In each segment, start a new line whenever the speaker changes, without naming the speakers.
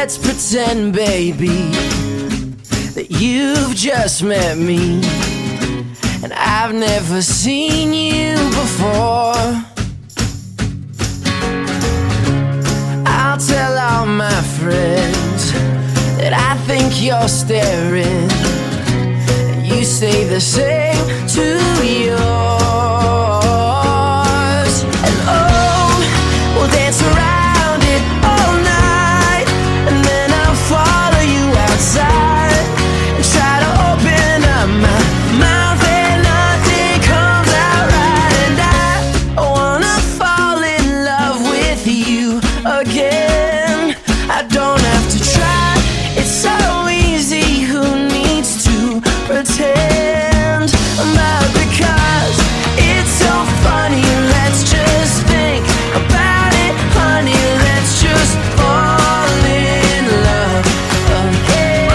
Let's pretend, baby, that you've just met me. And I've never seen you before. I'll tell all my friends that I think you're staring. And you say the same to yours. Again. I don't have to try, it's so easy. Who needs to pretend? But because it's so funny, let's just think about it, honey. Let's just fall in love again.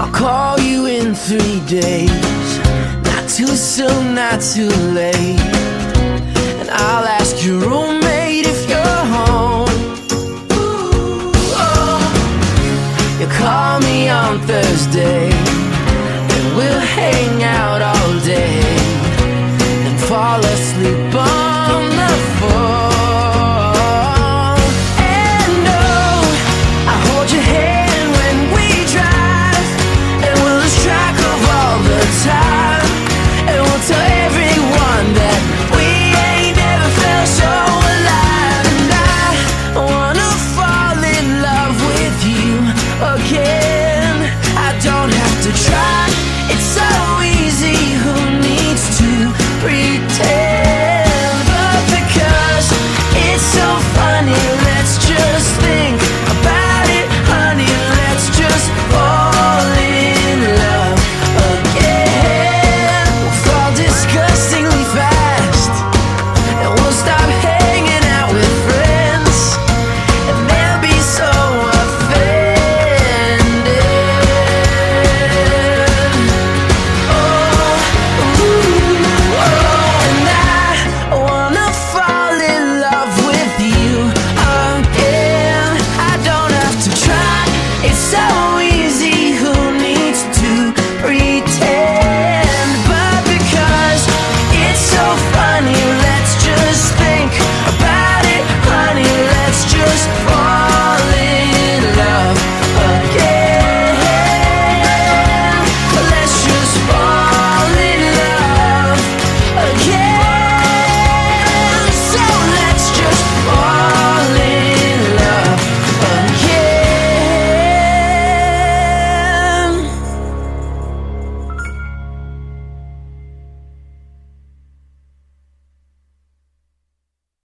I'll call you in three days. Not too soon, not too late. I'll ask your roommate if you're home. Ooh, oh. You call me on Thursday.